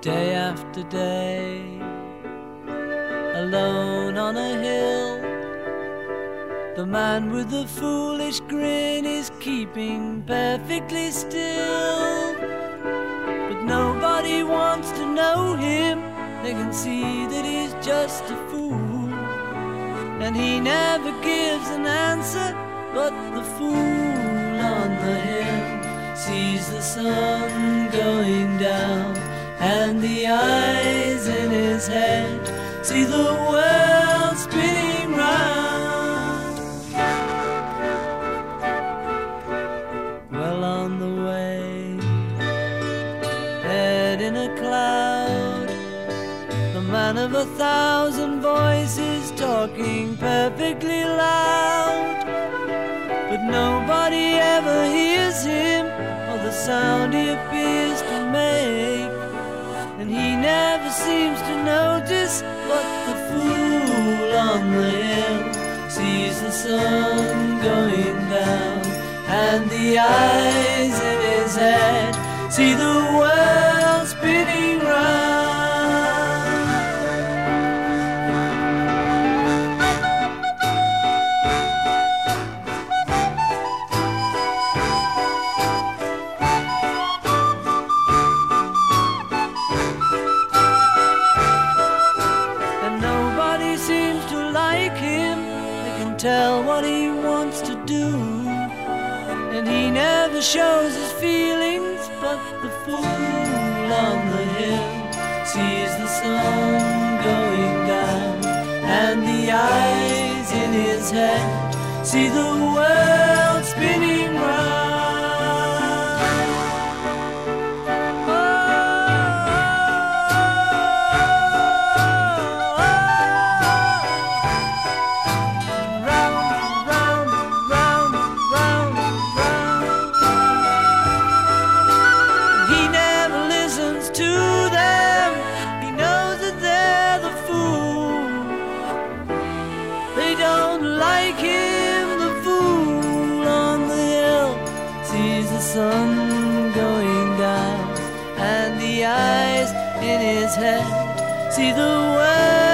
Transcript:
day after day, alone on a hill. The man with the foolish grin is keeping perfectly still. But nobody wants to know him, they can see that he's just a fool. And he never gives an answer, but the fool on the hill sees the sun going down and the eyes in his head see the world spinning round. Well on the way, head in a cloud, the man of a thousand voices talking perfectly loud. But nobody ever hears him or the sound he appears to make. And he never seems to notice but the fool on the hill sees the sun going down and the eyes in his head see the world tell what he wants to do, and he never shows his feelings. But the fool on the hill sees the sun going down, and the eyes in his head see the world spinning round. Like him, the fool on the hill sees the sun going down, and the eyes in his head see the world